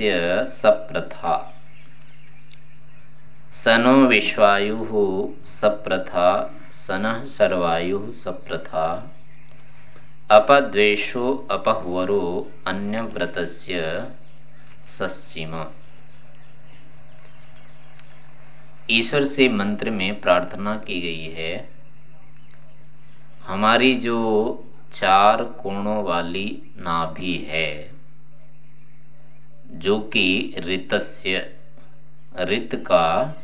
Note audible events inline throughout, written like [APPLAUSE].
सप्रथा सनो विश्वायु सप्रथा, सन सर्वायु सप्रथा। अपद्वेशो अपहुवरो अन्यव्रत सश्चिम ईश्वर से मंत्र में प्रार्थना की गई है, हमारी जो चार कोणों वाली नाभि है जो कि ऋतस्य, ऋत का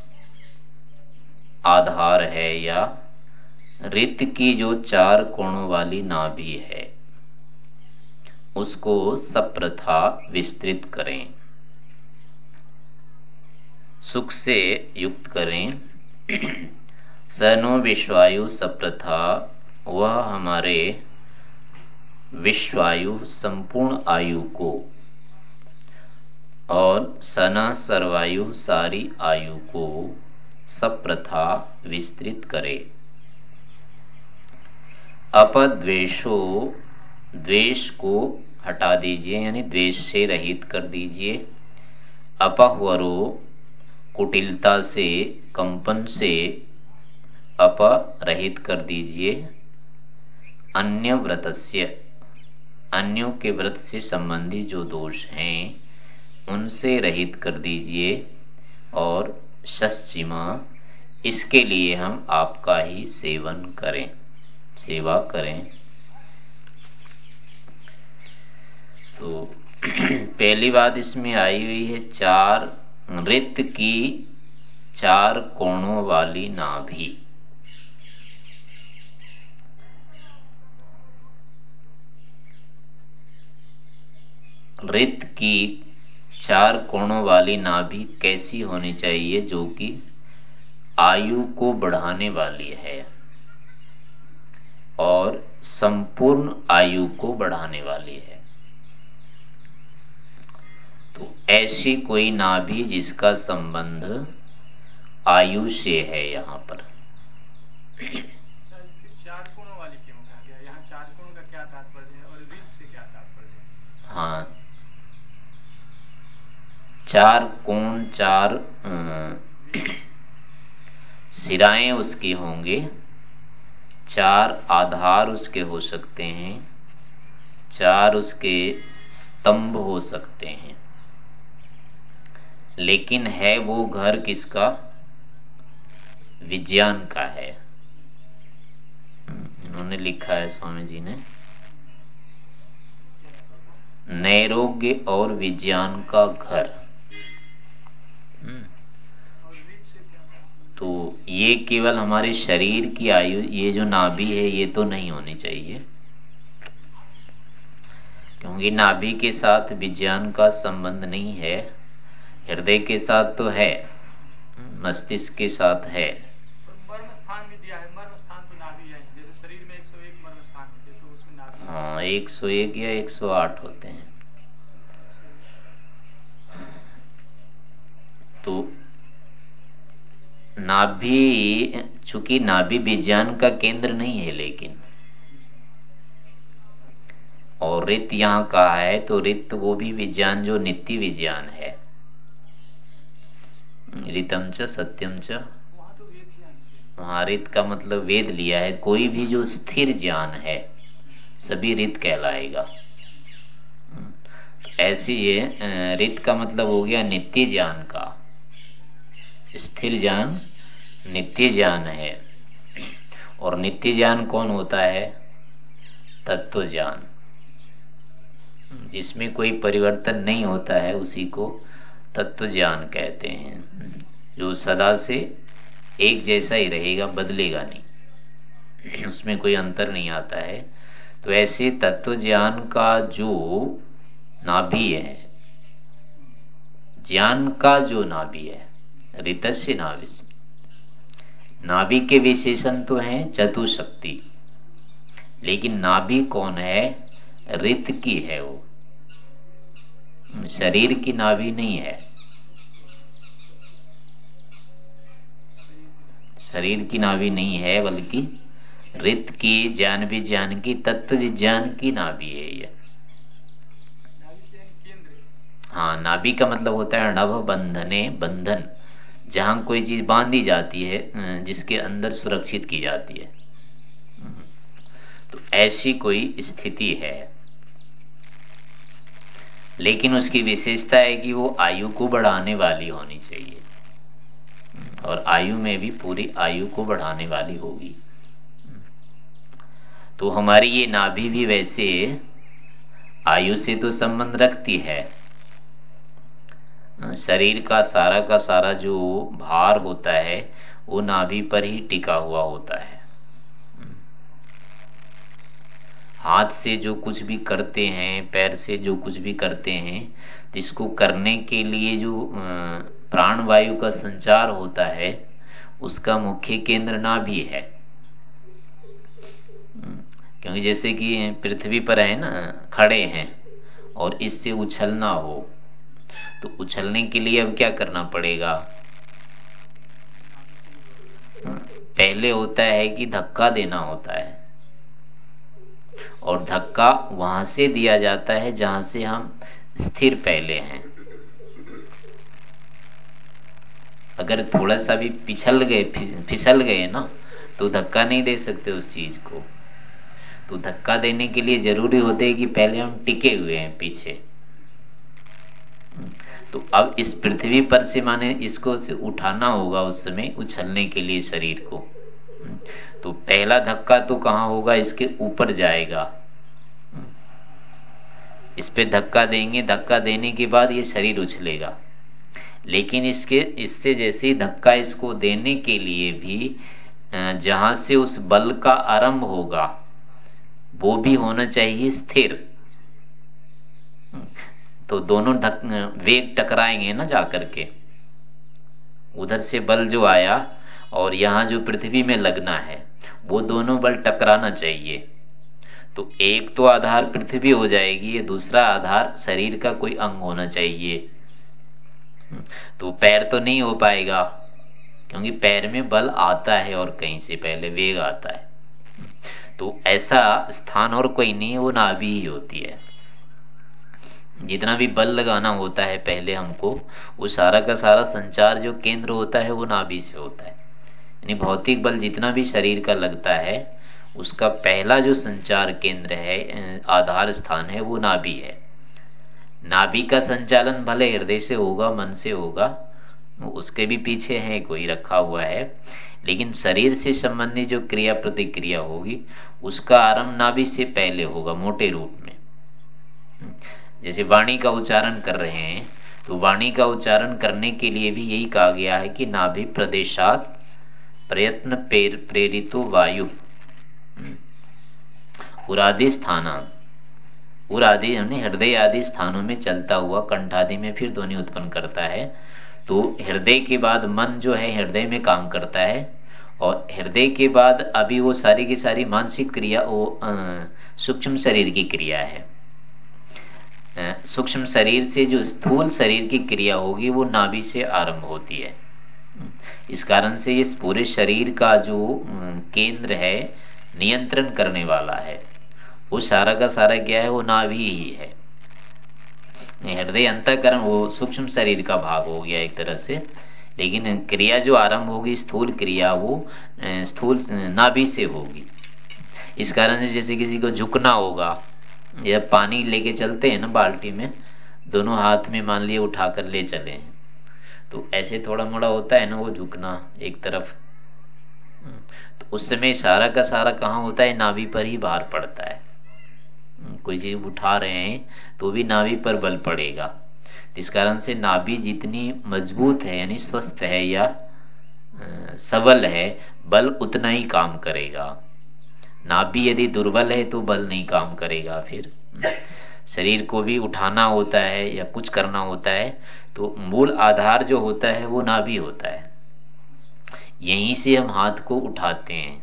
आधार है या रित की जो चार कोणों वाली नाभि है, उसको सप्रथा विस्तृत करें। सुख से युक्त करें। [CLEARS THROAT] सनो विश्वायु सप्रथा, वह हमारे विश्वायु संपूर्ण आयु को और सना सर्वायु सारी आयु को सब प्रथा विस्तृत करे। अपद्वेशो द्वेष को हटा दीजिए, यानी द्वेष से रहित कर दीजिए। अपहवरो कुटिलता से, कंपन से अपरहित कर दीजिए। अन्य व्रतस्य अन्यों के व्रत से संबंधी जो दोष हैं उनसे रहित कर दीजिए और शश्चिमा इसके लिए हम आपका ही सेवन करें। सेवा करें। तो [CLEARS THROAT] पहली बात इसमें आई हुई है, चार नृत्य की चार कोणों वाली नाभि। रित की चार कोणों वाली नाभि कैसी होनी चाहिए जो कि आयु को बढ़ाने वाली है और संपूर्ण आयु को बढ़ाने वाली है? तो ऐसी कोई नाभि जिसका संबंध आयु से है यहाँ पर। चार कोणों वाली क्यों कहा गया यहाँ चार कोणों का क्या तात्पर्य है और से क्या तात्पर्य है हाँ चार कोण चार सिराएँ उसकी होंगे। चार आधार उसके हो सकते हैं। चार उसके स्तंभ हो सकते हैं। लेकिन है वो घर किसका? विज्ञान का है। इन्होंने लिखा है स्वामी जी ने। नैरोग्य और विज्ञान का घर। तो ये केवल हमारे शरीर की आयु ये जो नाभि है ये तो नहीं होनी चाहिए। क्योंकि नाभि के साथ विज्ञान का संबंध नहीं है हृदय के साथ तो है मस्तिष्क के साथ है। हाँ एक सौ एक या एक सौ आठ होते हैं। तो नाभि, चूँकि नाभि विज्ञान का केंद्र नहीं है लेकिन, और रित यहाँ कहा है तो रित वो भी विज्ञान जो नित्य विज्ञान है। रितम च, सत्यम च। वहाँ रित का मतलब वेद लिया है, कोई भी जो स्थिर ज्ञान है, सभी रित कहलाएगा। ऐसी ये रित का मतलब हो गया नित्य ज्ञान का। स्थिर ज्ञान, नित्य ज्ञान है। और नित्य ज्ञान कौन होता है? तत्व ज्ञान। जिसमें कोई परिवर्तन नहीं होता है, उसी को तत्व ज्ञान कहते हैं। जो सदा से एक जैसा ही रहेगा, बदलेगा नहीं। उसमें कोई अंतर नहीं आता है। तो ऐसे तत्व ज्ञान का जो नाभि है, ज्ञान का जो नाभि है ऋतस्य नाभिस नाभि के विशेषण तो हैं चतुशक्ति लेकिन नाभि कौन है? रित की है वो। शरीर की नाभि नहीं है। शरीर की नाभि नहीं है, बल्कि रित की, ज्ञान विज्ञान की, तत्व विज्ञान की नाभि है यह हाँ नाभि का मतलब होता है नभ बंधने बंधन। जहाँ कोई चीज़ बांधी जाती है जिसके अंदर सुरक्षित की जाती है। तो ऐसी कोई स्थिति है। लेकिन उसकी विशेषता है कि वो आयु को बढ़ाने वाली होनी चाहिए। और आयु में भी पूरी आयु को बढ़ाने वाली होगी। तो हमारी ये नाभि भी वैसे आयु से तो संबंध रखती है। शरीर का सारा का सारा जो भार होता है, वो नाभि पर ही टिका हुआ होता है। हाथ से जो कुछ भी करते हैं, पैर से जो कुछ भी करते हैं तो इसको करने के लिए जो प्राण वायु का संचार होता है, उसका मुख्य केंद्र नाभि है। क्योंकि जैसे कि पृथ्वी पर है ना, खड़े हैं, और इससे उछलना हो तो उछलने के लिए अब क्या करना पड़ेगा? पहले होता है कि धक्का देना होता है। और धक्का वहाँ से दिया जाता है जहाँ से हम स्थिर पहले हैं। अगर थोड़ा सा भी पिछल गए फिसल गए ना तो धक्का नहीं दे सकते उस चीज़ को। तो धक्का देने के लिए ज़रूरी होते है कि पहले हम टिके हुए हैं पीछे। तो अब इस पृथ्वी पर से माने इसको से उठाना होगा उस समय उछलने के लिए शरीर को। तो पहला धक्का तो कहाँ होगा? इसके ऊपर जाएगा। इस पे धक्का देंगे, धक्का देने के बाद ये शरीर उछलेगा। लेकिन इसके, इससे जैसे धक्का इसको देने के लिए भी जहाँ से उस बल का आरंभ होगा, वो भी होना चाहिए स्थिर। तो दोनों ढक, वेग टकराएँगे ना जा करके उधर से बल जो आया और यहाँ जो पृथ्वी में लगना है, वो दोनों बल टकराना चाहिए। तो एक तो आधार पृथ्वी हो जाएगी, दूसरा आधार शरीर का कोई अंग होना चाहिए। तो पैर तो नहीं हो पाएगा, क्योंकि पैर में बल आता है और कहीं से पहले वेग आता है। तो ऐसा स्थान और कोई नहीं है, वो नाभि ही होती है। जितना भी बल लगाना होता है पहले हमको, वो सारा का सारा संचार जो केंद्र होता है, वो नाभि से होता है। यानी भौतिक बल जितना भी शरीर का लगता है, उसका पहला जो संचार केंद्र है आधार स्थान है, वो नाभि है। नाभि का संचालन भले हृदय से होगा, मन से होगा, उसके भी पीछे है, कोई रखा हुआ है, लेकिन शरीर से संबंधित जो क्रिया प्रतिक्रिया होगी, उसका आरंभ नाभि से पहले होगा, मोटे रूप में। जैसे वाणी का उच्चारण कर रहे हैं तो वाणी का उच्चारण करने के लिए भी यही कहा गया है कि नाभि प्रदेशात प्रयत्न प्रेरितो वायु। उरादि स्थान उरादि यानी हृदय आदि स्थानों में चलता हुआ कंठादि में फिर ध्वनि उत्पन्न करता है। तो हृदय के बाद मन जो है, हृदय में काम करता है और हृदय के बाद अभी वो सारी की सारी मानसिक क्रिया, वो सूक्ष्म शरीर की क्रिया है। सूक्ष्म शरीर से जो स्थूल शरीर की क्रिया होगी, वो नाभि से आरंभ होती है। इस कारण से इस पूरे शरीर का जो केंद्र है, नियंत्रण करने वाला है। वो सारा का सारा क्या है, वो नाभि ही है। हृदय अंतकरण, वो सूक्ष्म शरीर का भाग हो गया एक तरह से। लेकिन क्रिया जो आरंभ होगी, स्थूल क्रिया, वो स्थूल, नाभि से होगी। इस कारण से जैसे किसी को झुकना होगा या पानी लेके चलते हैं ना बाल्टी में, दोनों हाथ में मान लिए उठा कर ले चले। तो ऐसे थोड़ा मोड़ा होता है ना वो झुकना एक तरफ़। तो उस समय सारा का सारा कहाँ होता है? नाभि पर ही भार पड़ता है। कोई चीज़ उठा रहे हैं तो भी नाभि पर बल पड़ेगा। इस कारण से नाभि जितनी मज़बूत है, यानी स्वस्थ है या सबल है, बल उतना ही काम करेगा। नाभि यदि दुर्बल है तो बल नहीं काम करेगा फिर। शरीर को भी उठाना होता है या कुछ करना होता है तो मूल आधार जो होता है वो नाभि होता है। यहीं से हम हाथ को उठाते हैं।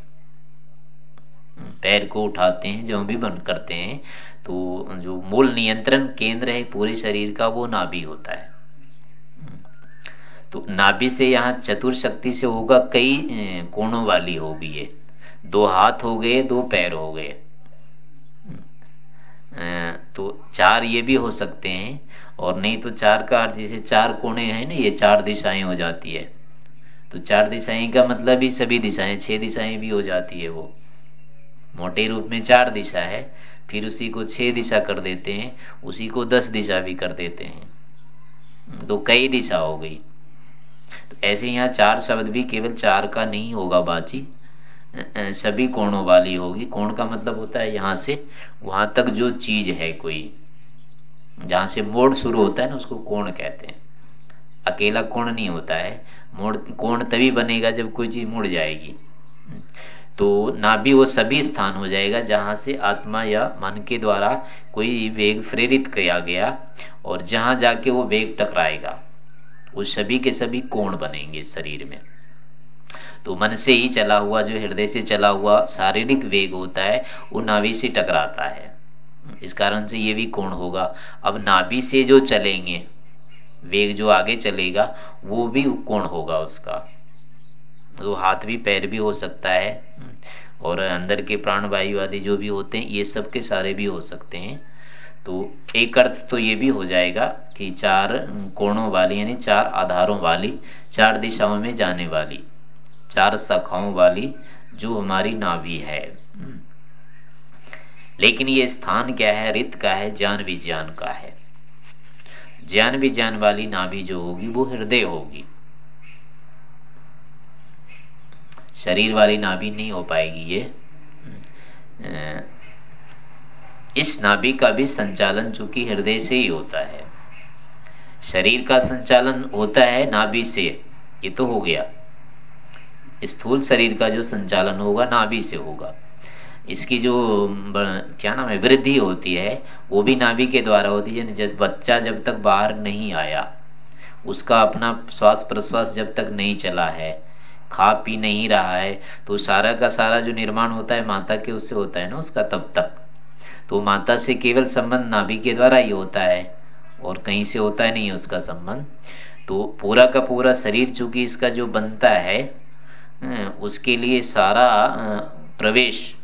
पैर को उठाते हैं, जो भी बंद करते हैं तो जो मूल नियंत्रण केंद्र है पूरे शरीर का वो नाभि होता है। तो नाभि से यहाँ चतुर शक्ति से होगा, कई कोणों वाली होगी ये दो हाथ हो गए, दो पैर हो गए। तो चार ये भी हो सकते हैं, और नहीं तो चार का अर्थ जैसे चार कोने हैं ना, ये चार दिशाएँ हो जाती है। तो चार दिशाएँ का मतलब ही सभी दिशाएँ, छह दिशाएँ भी हो जाती है वो। मोटे रूप में चार दिशा है, फिर उसी को छह दिशा कर देते हैं, उसी को दस दिशा भी कर देते हैं। तो कई दिशा हो गई। तो ऐसे यहाँ चार शब्द भी केवल चार का नहीं होगा बाची सभी कोणों वाली होगी। कोण का मतलब होता है यहाँ से, वहाँ तक जो चीज़ है कोई। जहाँ से मोड़ शुरू होता है ना, उसको कोण कहते हैं। अकेला कोण नहीं होता है। मोड़, कोण तभी बनेगा जब कोई चीज़ मुड़ जाएगी। तो नाभि वो सभी स्थान हो जाएगा जहाँ से आत्मा या मन के द्वारा कोई वेग प्रेरित किया गया और जहाँ जाके वो वेग टकराएगा। वो सभी के सभी कोण बनेंगे शरीर में। तो मन से ही चला हुआ, जो हृदय से चला हुआ शारीरिक वेग होता है, वो नाभि से टकराता है। इस कारण से ये भी कोण होगा। अब नाभि से जो चलेंगे, वेग जो आगे चलेगा, वो भी कोण होगा उसका। तो हाथ भी, पैर भी हो सकता है, और अंदर के प्राण वायु आदि जो भी होते हैं, ये सब के सारे भी हो सकते हैं। तो एक अर्थ तो ये भी हो जाएगा कि चार कोणों वाली, यानी चार आधारों वाली, चार दिशाओं में जाने वाली। चार शाखाओं वाली जो हमारी नाभि है। लेकिन ये स्थान क्या है? रित का है, ज्ञान विज्ञान का है। ज्ञान विज्ञान वाली नाभि जो होगी, वो हृदय होगी। शरीर वाली नाभि नहीं हो पाएगी ये। इस नाभि का भी संचालन चूँकि हृदय से ही होता है। शरीर का संचालन होता है नाभि से। ये तो हो गया। स्थूल शरीर का जो संचालन होगा, नाभि से होगा। इसकी जो क्या नाम है, वृद्धि होती है, वो भी नाभि के द्वारा होती है। जब बच्चा जब तक बाहर नहीं आया, उसका अपना श्वास प्रश्वास जब तक नहीं चला है, खा पी नहीं रहा है तो सारा का सारा जो निर्माण होता है माता के, उससे होता है ना उसका तब तक। तो माता से केवल संबंध नाभि के द्वारा ही होता है, और कहीं से होता है नहीं उसका संबंध। तो पूरा का पूरा शरीर चूँकि इसका जो बनता है उसके लिए सारा प्रवेश,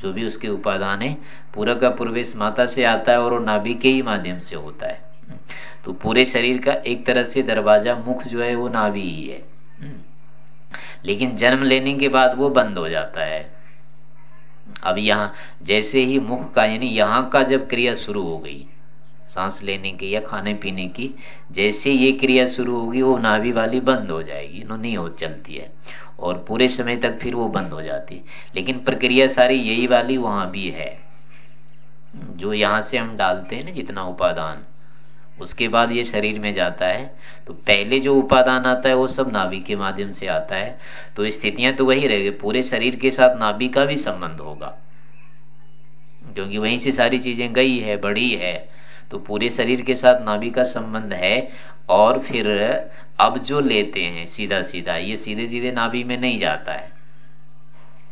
जो भी उसके उपादान है, पूरा का प्रवेश माता से आता है और वो नाभि के ही माध्यम से होता है। तो पूरे शरीर का एक तरह से दरवाज़ा मुख जो है वो नाभि ही है। लेकिन जन्म लेने के बाद वो बंद हो जाता है। अब यहाँ, जैसे ही मुख का, यानी यहाँ का जब क्रिया शुरू हो गई सांस लेने की या खाने पीने की, जैसे ये क्रिया शुरू होगी, वो नाभि वाली बंद हो जाएगी, नो, नहीं हो, चलती है। और पूरे समय तक फिर वो बंद हो जाती है। लेकिन प्रक्रिया सारी यही वाली वहाँ भी है। जो यहाँ से हम डालते हैं ना, जितना उपादान, उसके बाद ये शरीर में जाता है। तो पहले जो उपादान आता है, वो सब नाभि के माध्यम से आता है। तो स्थितियाँ तो वही रहेगी, पूरे शरीर के साथ नाभि का भी संबंध होगा। क्योंकि वहीं से सारी चीज़ें गई है, बढ़ी है। तो पूरे शरीर के साथ नाभि का संबंध है और फिर अब जो लेते हैं सीधा सीधा, ये सीधे सीधे नाभि में नहीं जाता है।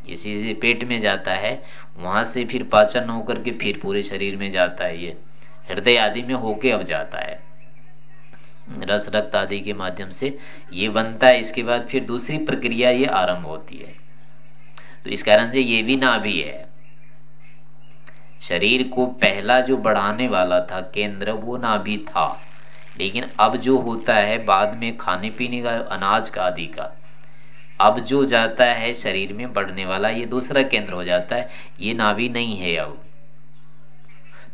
ये सीधे पेट में जाता है, वहाँ से फिर पाचन होकर के फिर पूरे शरीर में जाता है ये। हृदय आदि में होके अब जाता है। रस रक्त आदि के माध्यम से ये बनता है, इसके बाद फिर दूसरी प्रक्रिया ये आरंभ होती है। तो इस कारण से ये भी नाभि है। शरीर को पहला जो बढ़ाने वाला था, केंद्र, वो नाभि था। लेकिन अब जो होता है, बाद में खाने पीने का, अनाज का आदि का, अब जो जाता है, शरीर में बढ़ने वाला, ये दूसरा केंद्र हो जाता है। ये नाभि नहीं है अब।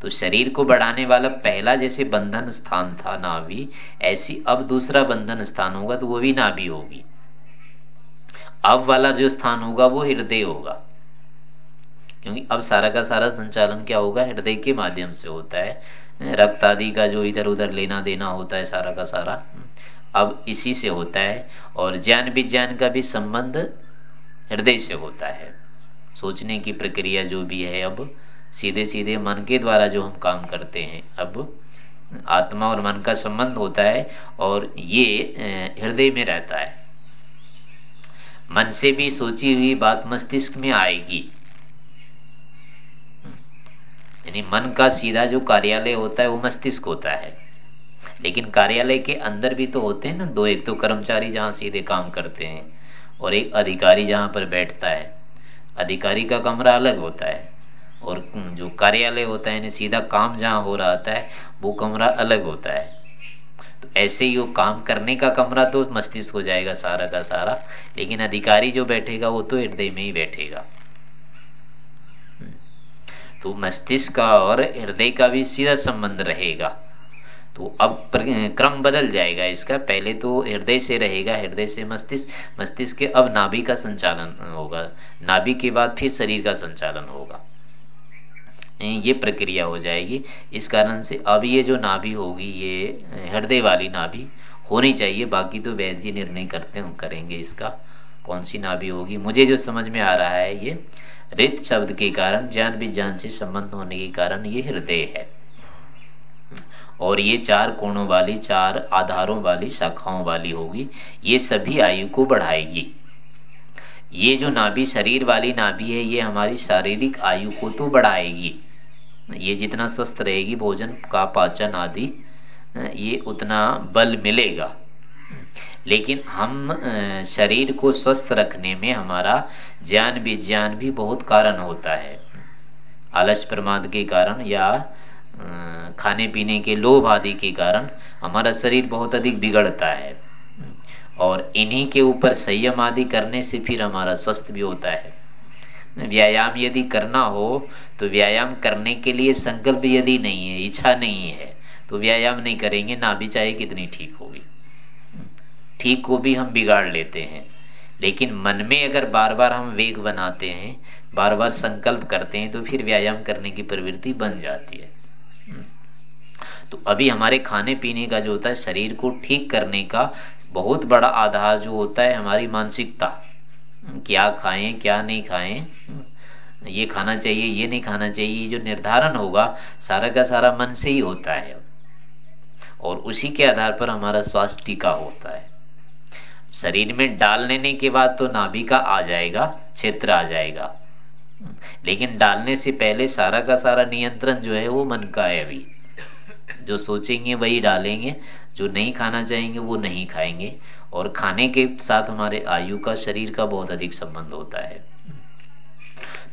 तो शरीर को बढ़ाने वाला पहला जैसे बंधन स्थान था नाभि, ऐसी अब दूसरा बंधन स्थान होगा तो वो भी नाभि होगी। अब वाला जो स्थान होगा, वो हृदय होगा। क्योंकि अब सारा का सारा संचालन क्या होगा? हृदय के माध्यम से होता है। रक्त आदि का जो इधर उधर लेना देना होता है सारा का सारा, अब इसी से होता है और ज्ञान विज्ञान का भी संबंध हृदय से होता है। सोचने की प्रक्रिया जो भी है अब, सीधे सीधे मन के द्वारा जो हम काम करते हैं, अब आत्मा और मन का संबंध होता है और ये हृदय में रहता है। मन से भी सोची हुई बात मस्तिष्क में आएगी। यानी मन का सीधा जो कार्यालय होता है, वो मस्तिष्क होता है। लेकिन कार्यालय के अंदर भी तो होते हैं ना, दो, एक तो कर्मचारी जहाँ सीधे काम करते हैं और एक अधिकारी जहाँ पर बैठता है। अधिकारी का कमरा अलग होता है और जो कार्यालय होता है सीधा काम जहाँ हो रहा है, वो कमरा अलग होता है। तो ऐसे ही वो काम करने का कमरा तो मस्तिष्क हो जाएगा सारा का सारा, लेकिन अधिकारी जो बैठेगा, वो तो हृदय में ही बैठेगा। तो मस्तिष्क का और हृदय का भी सीधा संबंध रहेगा। तो अब क्रम बदल जाएगा इसका। पहले तो हृदय से रहेगा, हृदय से मस्तिष्क मस्तिष्क के अब नाभि का संचालन होगा। नाभि के बाद फिर शरीर का संचालन होगा। ये प्रक्रिया हो जाएगी। इस कारण से अब ये जो नाभि होगी, ये हृदय वाली नाभि होनी चाहिए। बाकी तो वैद्य निर्णय करते हैं, करेंगे इसका। कौन सी नाभि होगी? मुझे जो समझ में आ रहा है ये रित शब्द के कारण, ज्ञान विज्ञान से संबंध होने के कारण ये हृदय है। और ये चार कोणों वाली, चार आधारों वाली शाखाओं वाली होगी। ये सभी आयु को बढ़ाएगी। ये जो नाभि, शरीर वाली नाभि है, ये हमारी शारीरिक आयु को तो बढ़ाएगी। ये जितना स्वस्थ रहेगी, भोजन, का पाचन आदि, ये उतना बल मिलेगा। लेकिन हम शरीर को स्वस्थ रखने में हमारा ज्ञान विज्ञान भी बहुत कारण होता है। आलस प्रमाद के कारण या खाने पीने के लोभ आदि के कारण हमारा शरीर बहुत अधिक बिगड़ता है। और इन्हीं के ऊपर संयम आदि करने से फिर हमारा स्वस्थ भी होता है। व्यायाम यदि करना हो तो व्यायाम करने के लिए संकल्प यदि नहीं है, इच्छा नहीं है तो व्यायाम नहीं करेंगे, ना भी चाहे कितनी ठीक होगी। ठीक को भी हम बिगाड़ लेते हैं। लेकिन मन में अगर बार बार हम वेग बनाते हैं बार बार संकल्प करते हैं तो फिर व्यायाम करने की प्रवृत्ति बन जाती है। तो अभी हमारे खाने पीने का जो होता है, शरीर को ठीक करने का बहुत बड़ा आधार जो होता है हमारी मानसिकता। क्या खाएँ, क्या नहीं खाएँ ये खाना चाहिए, ये नहीं खाना चाहिए जो निर्धारण होगा, सारा का सारा मन से ही होता है। और उसी के आधार पर हमारा स्वास्थ्य टीका होता है। शरीर में डाल लेने के बाद तो नाभि का आ जाएगा, क्षेत्र आ जाएगा। लेकिन डालने से पहले सारा का सारा नियंत्रण जो है वो मन का है अभी। जो सोचेंगे वही डालेंगे, जो नहीं खाना चाहेंगे वो नहीं खाएँगे। और खाने के साथ हमारे आयु का, शरीर का बहुत अधिक संबंध होता है।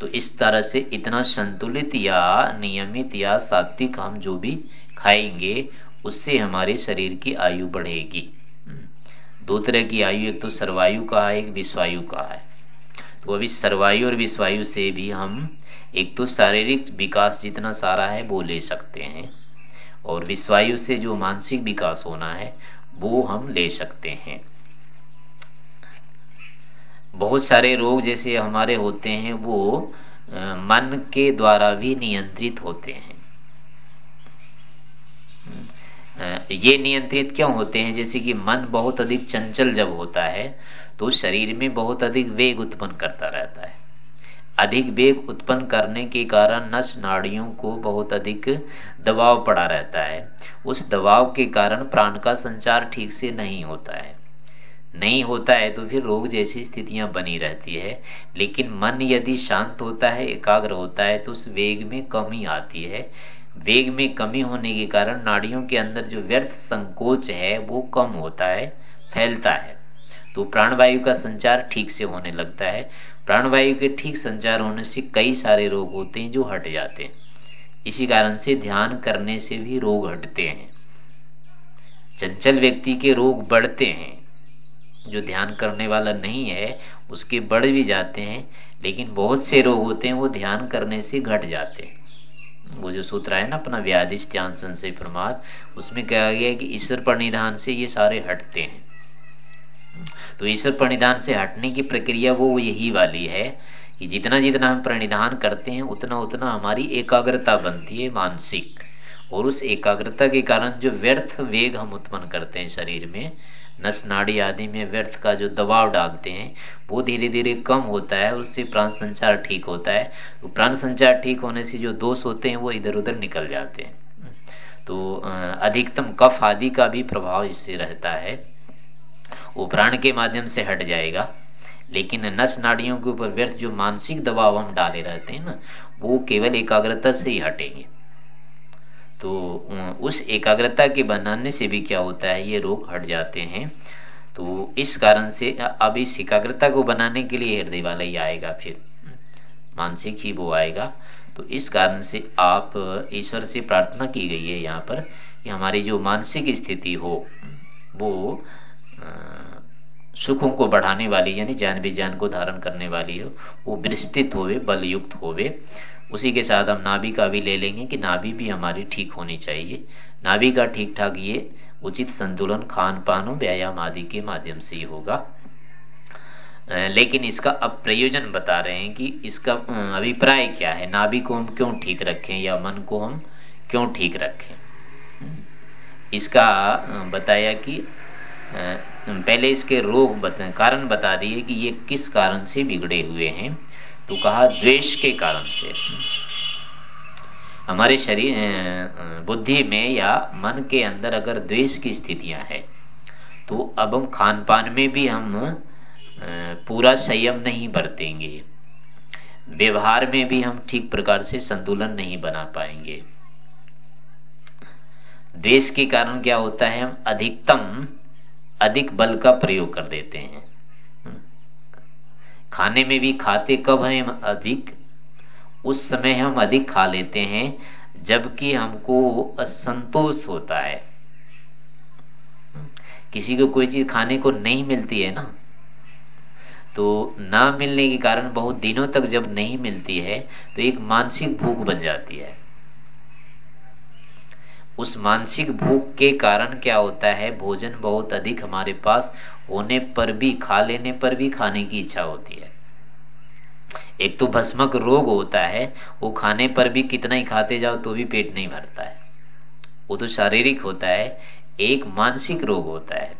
तो इस तरह से इतना संतुलित या नियमित या सात्विक हम जो भी खाएँगे, उससे हमारे शरीर की आयु बढ़ेगी। दो तरह की आयु एक तो सर्वायु का है, एक विश्वायु का है। तो अभी सर्वायु और विश्वायु से भी हम एक तो शारीरिक विकास जितना सारा है, वो ले सकते हैं। और विश्वायु से जो मानसिक विकास होना है, वो हम ले सकते हैं। बहुत सारे रोग जैसे हमारे होते हैं, वो मन के द्वारा भी नियंत्रित होते हैं। ये नियंत्रित क्यों होते हैं? जैसे कि मन बहुत अधिक चंचल जब होता है तो शरीर में बहुत अधिक वेग उत्पन्न करता रहता है। अधिक वेग उत्पन्न करने के कारण नस नाड़ियों को बहुत अधिक दबाव पड़ा रहता है। उस दबाव के कारण प्राण का संचार ठीक से नहीं होता है। नहीं होता है तो फिर रोग जैसी स्थितियाँ बनी रहती है। लेकिन मन यदि शांत होता है, एकाग्र होता है तो उस वेग में कमी आती है। वेग में कमी होने के कारण नाड़ियों के अंदर जो व्यर्थ संकोच है, वो कम होता है, फैलता है। तो प्राणवायु का संचार ठीक से होने लगता है। प्राणवायु के ठीक संचार होने से कई सारे रोग होते हैं जो हट जाते हैं। इसी कारण से ध्यान करने से भी रोग हटते हैं। चंचल व्यक्ति के रोग बढ़ते हैं। जो ध्यान करने वाला नहीं है, उसके बढ़ भी जाते हैं, लेकिन बहुत से रोग होते हैं, वो ध्यान करने से घट जाते हैं। वो जो सूत्र है ना, अपना व्याधिश ध्यान संशय प्रमाद, उसमें कहा गया कि ईश्वर परिधान से ये सारे हटते हैं। तो ईश्वर प्रणिधान से हटने की प्रक्रिया वो यही वाली है कि जितना जितना हम प्रणिधान करते हैं, उतना उतना हमारी एकाग्रता बनती है मानसिक। और उस एकाग्रता के कारण जो व्यर्थ वेग हम उत्पन्न करते हैं शरीर में नस नाड़ी आदि में व्यर्थ का जो दबाव डालते हैं, वो धीरे धीरे कम होता है, उससे प्राण संचार ठीक होता है। तो प्राण संचार ठीक होने से जो दोष होते हैं, वो इधर उधर निकल जाते हैं। तो अधिकतम कफ आदि का भी प्रभाव इससे रहता है। वो प्राण के माध्यम से हट जाएगा, लेकिन नस नाड़ियों के ऊपर व्यर्थ जो मानसिक दबाव हम डाले रहते हैं ना, वो केवल एकाग्रता से ही हटेंगे। तो उस एकाग्रता के बनाने से भी क्या होता है, ये रोग हट जाते हैं। तो इस कारण से अब इस एकाग्रता को बनाने के लिए हृदय वाला ही आएगा फिर। मानसिक ही वो आएगा। तो इस कारण से आप, ईश्वर से प्रार्थना की गई है यहाँ पर कि हमारी जो मानसिक स्थिति हो, वो सुखों को बढ़ाने वाली, यानी जान विज्ञान को धारण करने वाली हो, वो विस्तृत होवे, बलयुक्त होवे। उसी के साथ हम नाभि का भी ले लेंगे कि नाभि भी हमारी ठीक होनी चाहिए। नाभि का ठीक ठाक ये उचित संतुलन खान पान व्यायाम आदि के माध्यम से ही होगा। लेकिन इसका अब प्रयोजन बता रहे हैं कि इसका अभिप्राय क्या है? नाभि को हम क्यों ठीक रखें या मन को हम क्यों ठीक रखें? इसका बताया कि पहले इसके रोग बता, कारण बता दिए कि ये किस कारण से बिगड़े हुए हैं। तो कहा द्वेष के कारण से। हमारे शरीर बुद्धि में या मन के अंदर अगर द्वेष की स्थितियाँ हैं तो अब हम खान पान में भी हम पूरा संयम नहीं बरतेंगे। व्यवहार में भी हम ठीक प्रकार से संतुलन नहीं बना पाएँगे। द्वेष के कारण क्या होता है? हम अधिकतम, अधिक बल का प्रयोग कर देते हैं। खाने में भी खाते कब हैं अधिक? उस समय हम अधिक खा लेते हैं, जबकि हमको असंतोष होता है। किसी को कोई चीज़ खाने को नहीं मिलती है ना? तो ना मिलने के कारण बहुत दिनों तक जब नहीं मिलती है तो एक मानसिक भूख बन जाती है। उस मानसिक भूख के कारण क्या होता है? भोजन बहुत अधिक हमारे पास होने पर भी, खा लेने पर भी खाने की इच्छा होती है। एक तो भस्मक रोग होता है, वो खाने पर भी कितना ही खाते जाओ तो भी पेट नहीं भरता है। वो तो शारीरिक होता है, एक मानसिक रोग होता है।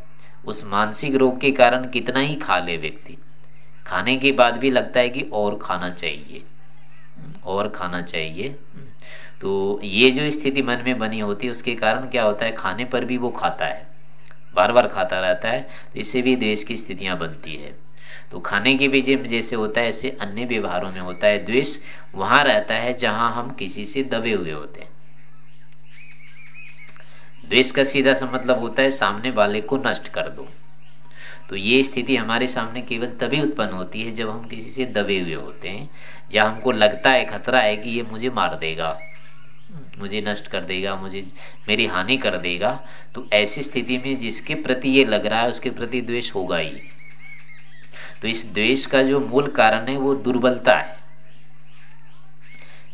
उस मानसिक रोग के कारण कितना ही खा ले व्यक्ति। खाने के बाद भी लगता है कि और खाना चाहिए। और खाना चाहिए। तो ये जो स्थिति मन में बनी होती है, उसके कारण क्या होता है, खाने पर भी वो खाता है। बार बार खाता रहता है तो इससे भी द्वेष की स्थितियाँ बनती है। तो खाने के भी जैसे होता है, ऐसे अन्य व्यवहारों में होता है द्वेष, वहाँ रहता है जहाँ हम किसी से दबे हुए होते हैं। द्वेष का सीधा सा मतलब होता है, सामने वाले को नष्ट कर दो। तो ये स्थिति हमारे सामने केवल तभी उत्पन्न होती है जब हम किसी से दबे हुए होते हैं या हमको लगता है, खतरा है कि ये मुझे मार देगा। मुझे नष्ट कर देगा मुझे मेरी हानि कर देगा तो ऐसी स्थिति में जिसके प्रति ये लग रहा है उसके प्रति द्वेष होगा ही। तो इस द्वेष का जो मूल कारण है वो दुर्बलता है।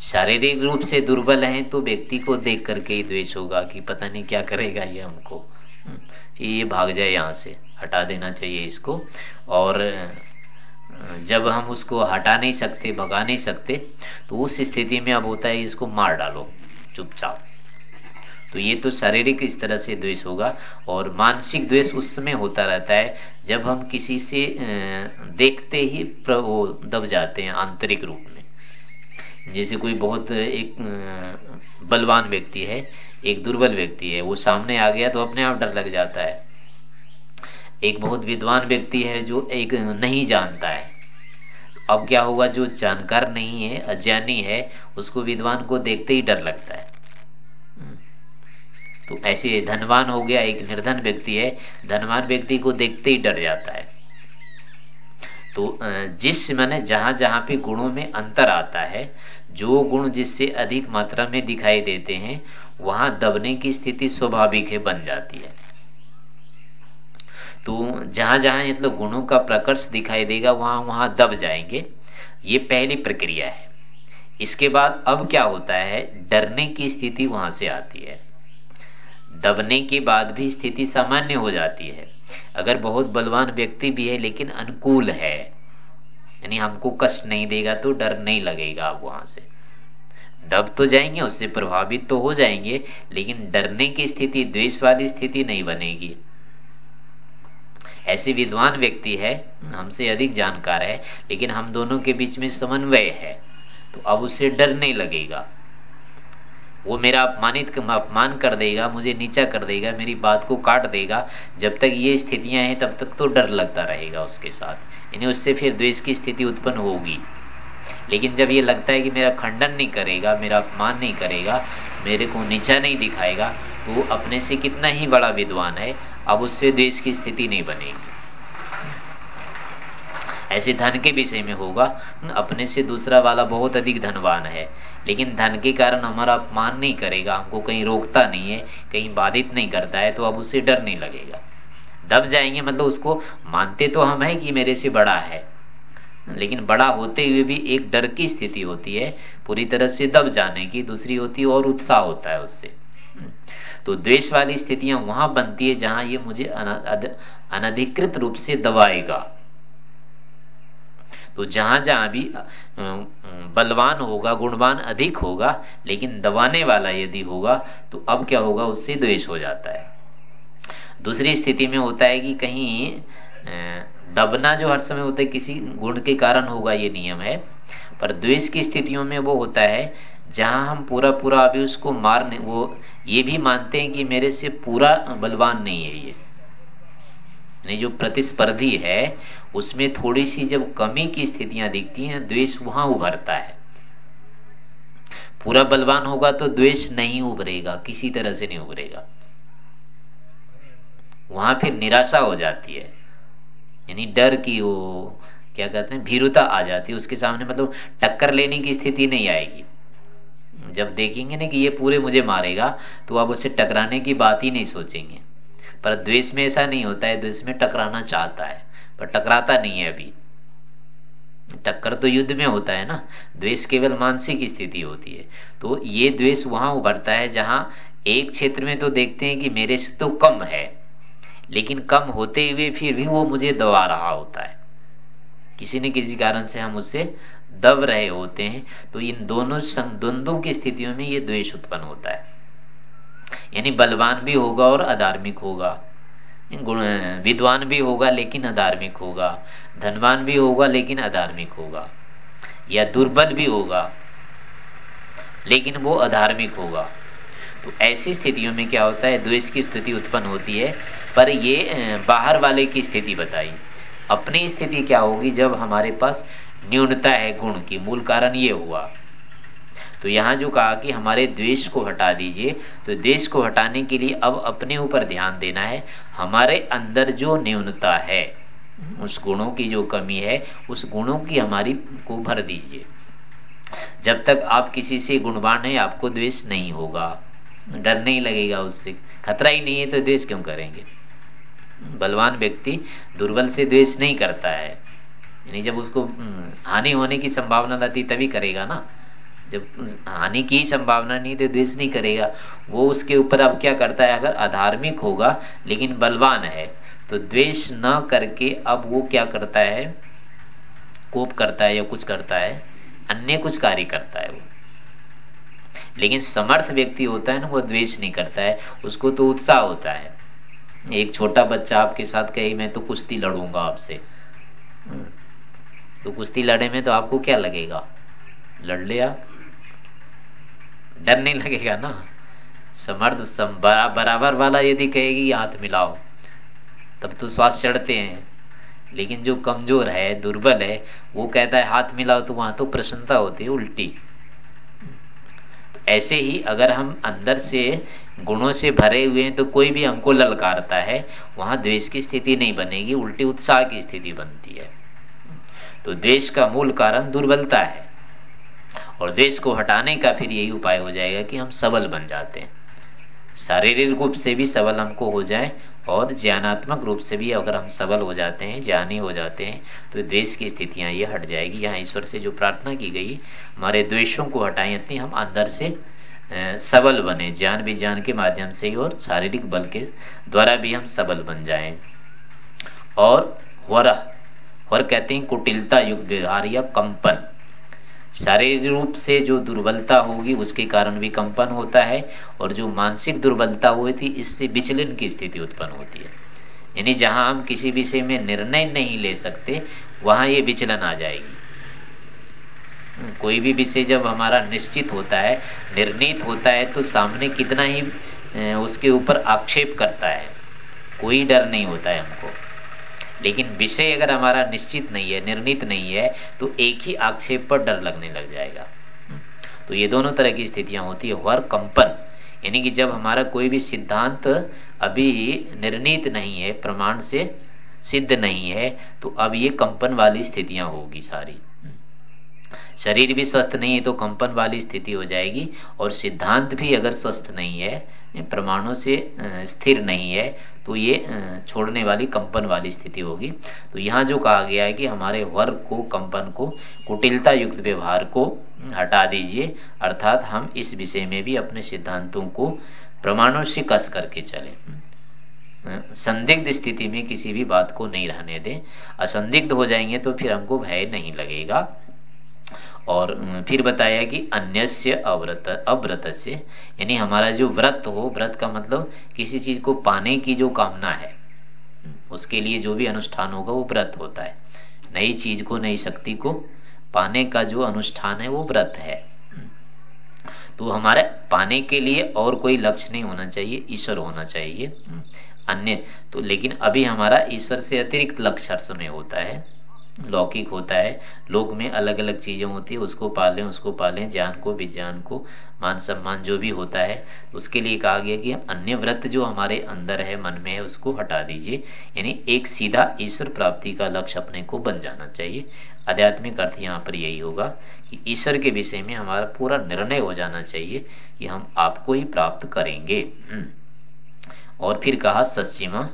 शारीरिक रूप से दुर्बल है तो व्यक्ति को देख करके ही द्वेष होगा कि पता नहीं क्या करेगा ये हमको। हम्म, ये भाग जाए यहाँ से हटा देना चाहिए इसको। और जब हम उसको हटा नहीं सकते भगा नहीं सकते तो उस स्थिति में अब होता है इसको मार डालो। चुपचाप। तो ये तो शारीरिक इस तरह से द्वेष होगा और मानसिक द्वेष उस समय होता रहता है जब हम किसी से देखते ही वो दब जाते हैं आंतरिक रूप में। जैसे कोई बहुत एक बलवान व्यक्ति है, एक दुर्बल व्यक्ति है, वो सामने आ गया तो अपने आप डर लग जाता है। एक बहुत विद्वान व्यक्ति है जो एक नहीं जानता है। अब क्या होगा जो जानकार नहीं है, अज्ञानी है, उसको विद्वान को देखते ही डर लगता है। हम्म। तो ऐसे धनवान हो गया एक निर्धन व्यक्ति है, धनवान व्यक्ति को देखते ही डर जाता है। तो जिस मैंने जहाँ जहाँ पे गुणों में अंतर आता है, जो गुण जिससे अधिक मात्रा में दिखाई देते हैं, वहाँ दबने की स्थिति स्वाभाविक है बन जाती है। तो जहाँ जहाँ मतलब गुणों का प्रकर्ष दिखाई देगा, वहाँ वहाँ दब जाएँगे। ये पहली प्रक्रिया है। इसके बाद अब क्या होता है? डरने की स्थिति वहाँ से आती है। दबने के बाद भी स्थिति सामान्य हो जाती है। अगर बहुत बलवान व्यक्ति भी है, लेकिन अनुकूल है, यानी हमको कष्ट नहीं देगा तो डर नहीं लगेगा अब वहाँ से। दब तो जाएँगे, उससे प्रभावित तो हो जाएँगे, लेकिन डरने की स्थिति द्वेष वाली स्थिति नहीं बनेगी। ऐसे विद्वान व्यक्ति है, हमसे अधिक जानकार है, लेकिन हम दोनों के बीच में समन्वय है तो अब उससे डर नहीं लगेगा। वो मेरा अपमानित अपमान कर देगा, मुझे नीचा कर देगा, मेरी बात को काट देगा। जब तक ये स्थितियाँ हैं, तब तक तो डर लगता रहेगा उसके साथ। यानी उससे फिर द्वेष की स्थिति उत्पन्न होगी। लेकिन जब ये लगता है कि मेरा खंडन नहीं करेगा, मेरा अपमान नहीं करेगा, मेरे को नीचा नहीं दिखाएगा तो वो अपने से कितना ही बड़ा विद्वान है अब उससे देश की स्थिति नहीं बनेगी। ऐसे धन के विषय में होगा अपने से दूसरा वाला बहुत अधिक धनवान है। लेकिन धन के कारण हमारा अपमान नहीं करेगा, हमको कहीं रोकता नहीं है, कहीं बाधित नहीं करता है तो अब उससे डर नहीं लगेगा। दब जाएँगे मतलब उसको मानते तो हम हैं कि मेरे से बड़ा है। लेकिन बड़ा होते हुए भी एक डर की स्थिति होती है, पूरी तरह से दब जाने की, दूसरी होती और उत्साह होता है उससे। तो द्वेष वाली स्थितियाँ वहाँ बनती है जहाँ ये मुझे अनधिकृत रूप से दबाएगा। तो जहाँ जहाँ भी बलवान होगा, गुणवान अधिक होगा, लेकिन दबाने वाला यदि होगा तो अब क्या होगा, उससे द्वेष हो जाता है। दूसरी स्थिति में होता है कि कहीं दबना जो हर समय होता है, किसी गुण के कारण होगा ये नियम है। पर द्वेष की स्थितियों में वो होता है, जहाँ हम पूरा पूरा अभी उसको मारने वो ये भी मानते हैं कि मेरे से पूरा बलवान नहीं है ये। नहीं, जो प्रतिस्पर्धी है, उसमें थोड़ी सी जब कमी की स्थितियाँ दिखती हैं, द्वेष वहाँ उभरता है। पूरा बलवान होगा तो द्वेष नहीं उभरेगा, किसी तरह से नहीं उभरेगा। वहाँ फिर निराशा हो जाती है, यानी डर की वो क्या कहते हैं, भीरुता आ जाती है, उसके सामने मतलब टक्कर लेने की स्थिति नहीं आएगी। जब देखेंगे ना कि ये पूरे मुझे मारेगा तो आप उससे टकराने की बात ही नहीं सोचेंगे। पर द्वेष में ऐसा नहीं होता है, द्वेष में टकराना चाहता है, पर टकराता नहीं है अभी। टक्कर तो युद्ध में होता है ना, द्वेष केवल मानसिक स्थिति होती है। तो ये द्वेष वहाँ उभरता है, जहाँ एक क्षेत्र में तो देखते हैं कि मेरे से तो कम है, लेकिन कम होते हुए फिर भी वो मुझे दबा रहा होता है। किसी न किसी कारण से हम उससे दब रहे होते हैं तो इन दोनों द्वंद्वों की स्थितियों में ये द्वेष उत्पन्न होता है। यानी बलवान भी होगा और अधार्मिक होगा। गुण, विद्वान भी होगा लेकिन अधार्मिक होगा। धनवान भी होगा लेकिन अधार्मिक होगा। या दुर्बल भी होगा लेकिन वो अधार्मिक होगा। तो ऐसी स्थितियों में क्या होता है? द्वेष की स्थिति उत्पन्न होती है। पर ये बाहर वाले की स्थिति बताई। अपनी स्थिति क्या होगी जब हमारे पास न्यूनता है गुण की? मूल कारण ये हुआ। तो यहाँ जो कहा कि हमारे द्वेष को हटा दीजिए। तो द्वेष को हटाने के लिए अब अपने ऊपर ध्यान देना है। हमारे अंदर जो न्यूनता है, उस गुणों की जो कमी है, उस गुणों की हमारी को भर दीजिए। जब तक आप किसी से गुणवान है, आपको द्वेष नहीं होगा। डर नहीं लगेगा उससे। खतरा ही नहीं है तो द्वेष क्यों करेंगे? बलवान व्यक्ति दुर्बल से द्वेष नहीं करता है। यानी जब उसको हम्म, हानि होने की संभावना रहती तभी करेगा ना। जब हानि की संभावना नहीं तो द्वेष नहीं करेगा। वो उसके ऊपर अब क्या करता है? अगर अधार्मिक होगा लेकिन बलवान है तो द्वेष न करके अब वो क्या करता है? कोप करता है या कुछ करता है। अन्य कुछ कार्य करता है वो। लेकिन समर्थ व्यक्ति होता है ना वो द्वेष नहीं करता है। उसको तो उत्साह होता है। एक छोटा बच्चा आपके साथ कहे मैं तो कुश्ती लड़ूँगा आपसे। तो कुश्ती लड़े में तो आपको क्या लगेगा? लड़ ले आप डर नहीं लगेगा ना? समर्थ सम, बराबर वाला यदि कहेगी हाथ मिलाओ। तब तो श्वास चढ़ते हैं। लेकिन जो कमज़ोर है दुर्बल है वो कहता है हाथ मिलाओ तो वहाँ तो प्रसन्नता होती है उल्टी। ऐसे ही अगर हम अंदर से गुणों से भरे हुए हैं तो कोई भी हमको ललकारता है, वहाँ द्वेष की स्थिति नहीं बनेगी, उल्टी उत्साह की स्थिति बनती है। तो द्वेष का मूल कारण दुर्बलता है। और द्वेष को हटाने का फिर यही उपाय हो जाएगा कि हम सबल बन जाते हैं। शारीरिक रूप से भी सबल हमको हो जाए और ज्ञानात्मक रूप से भी अगर हम सबल हो जाते हैं, ज्ञानी हो जाते हैं तो द्वेष की स्थितियाँ ये हट जाएगी। यहाँ ईश्वर से जो प्रार्थना की गई, हमारे द्वेषों को हटाए इतनी हम अंदर से सबल बने, ज्ञान विज्ञान के माध्यम से ही और शारीरिक बल के द्वारा भी हम सबल बन जाए। और वर वर कहते हैं कुटिलता युक्त व्यवहार या कंपन। शारीरिक रूप से जो दुर्बलता होगी, उसके कारण भी कंपन होता है और जो मानसिक दुर्बलता हुई थी, इससे विचलन की स्थिति उत्पन्न होती है। यानी जहाँ हम किसी विषय में निर्णय नहीं ले सकते, वहाँ ये विचलन आ जाएगी। कोई भी विषय जब हमारा निश्चित होता है, निर्णित होता है तो सामने कितना ही उसके ऊपर आक्षेप करता है। कोई डर नहीं होता है हमको। लेकिन विषय अगर हमारा निश्चित नहीं है, निर्णित नहीं है तो एक ही आक्षेप पर डर लगने लग जाएगा। तो ये दोनों तरह की स्थितियाँ होती है। वर कंपन, यानी कि जब हमारा कोई भी सिद्धांत अभी निर्णित नहीं है, प्रमाण से सिद्ध नहीं है तो अब ये कंपन वाली स्थितियाँ होगी सारी। शरीर भी स्वस्थ नहीं है तो कंपन वाली स्थिति हो जाएगी और सिद्धांत भी अगर स्वस्थ नहीं है प्रमाणों से स्थिर नहीं है तो ये छोड़ने वाली कंपन वाली स्थिति होगी। तो यहाँ जो कहा गया है कि हमारे वर्ग को, कंपन को, कुटिलता युक्त व्यवहार को हटा दीजिए, अर्थात हम इस विषय में भी अपने सिद्धांतों को प्रमाणों से कस करके चले। संदिग्ध स्थिति में किसी भी बात को नहीं रहने दें। असंदिग्ध हो जाएँगे तो फिर हमको भय नहीं लगेगा। और फिर बताया कि अन्यस्य अव्रत अव्रत से यानी हमारा जो व्रत हो, व्रत का मतलब किसी चीज़ को पाने की जो कामना है, उसके लिए जो भी अनुष्ठान होगा वो व्रत होता है। नई चीज़ को, नई शक्ति को पाने का जो अनुष्ठान है वो व्रत है। तो हमारे पाने के लिए और कोई लक्ष्य नहीं होना चाहिए, ईश्वर होना चाहिए। अन्य तो लेकिन अभी हमारा ईश्वर से अतिरिक्त लक्ष्य हर समय होता है। लौकिक होता है। लोक में अलग अलग चीज़ें होती है, उसको पालें उसको पालें, ज्ञान को, विज्ञान को, मान सम्मान जो भी होता है, उसके लिए कहा गया कि अन्य व्रत जो हमारे अंदर है, मन में है, उसको हटा दीजिए। यानी एक सीधा ईश्वर प्राप्ति का लक्ष्य अपने को बन जाना चाहिए। आध्यात्मिक अर्थ यहाँ पर यही होगा कि ईश्वर के विषय में हमारा पूरा निर्णय हो जाना चाहिए कि हम आपको ही प्राप्त करेंगे। हम्म। और फिर कहा सचिमा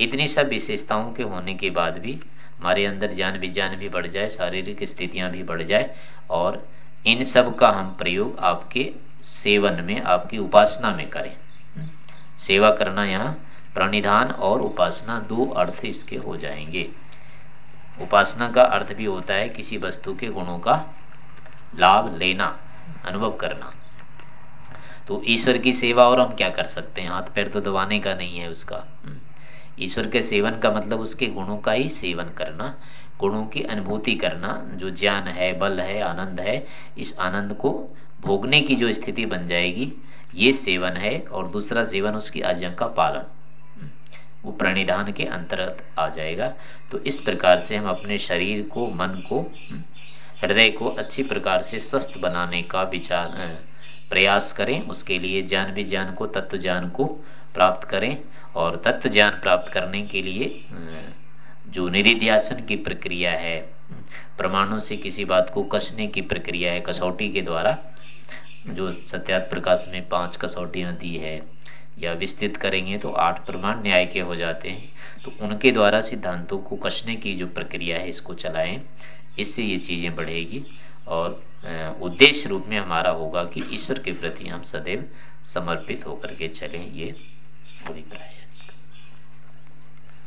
इतनी सब विशेषताओं के होने के बाद भी हमारे अंदर ज्ञान विज्ञान भी बढ़ जाए, शारीरिक स्थितियाँ भी बढ़ जाए, और इन सब का हम प्रयोग आपके सेवन में, आपकी उपासना में करें। सेवा करना यहाँ प्रणिधान और उपासना दो अर्थ इसके हो जाएँगे। उपासना का अर्थ भी होता है किसी वस्तु के गुणों का लाभ लेना, अनुभव करना। तो ईश्वर की सेवा और हम क्या कर सकते हैं? हाथ पैर तो दबाने का नहीं है उसका। ईश्वर के सेवन का मतलब उसके गुणों का ही सेवन करना, गुणों की अनुभूति करना, जो ज्ञान है, बल है, आनंद है, इस आनंद को भोगने की जो स्थिति बन जाएगी, ये सेवन है और दूसरा सेवन उसकी आज्ञा का पालन। वो प्रणिधान के अंतर्गत आ जाएगा। तो इस प्रकार से हम अपने शरीर को, मन को हृदय को अच्छी प्रकार से स्वस्थ बनाने का विचार प्रयास करें। उसके लिए ज्ञान विज्ञान को तत्व ज्ञान को प्राप्त करें और तत्व ज्ञान प्राप्त करने के लिए जो निधिध्यासन की प्रक्रिया है, प्रमाणों से किसी बात को कसने की प्रक्रिया है, कसौटी के द्वारा, जो सत्यात प्रकाश में पाँच कसौटियाँ दी है, या विस्तृत करेंगे तो आठ प्रमाण न्याय के हो जाते हैं। तो उनके द्वारा सिद्धांतों को कसने की जो प्रक्रिया है, इसको चलाएँ, इससे ये चीज़ें बढ़ेगी और उद्देश्य रूप में हमारा होगा कि ईश्वर के प्रति हम सदैव समर्पित होकर के चलें, ये अभिप्राय है।